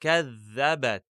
كذبت.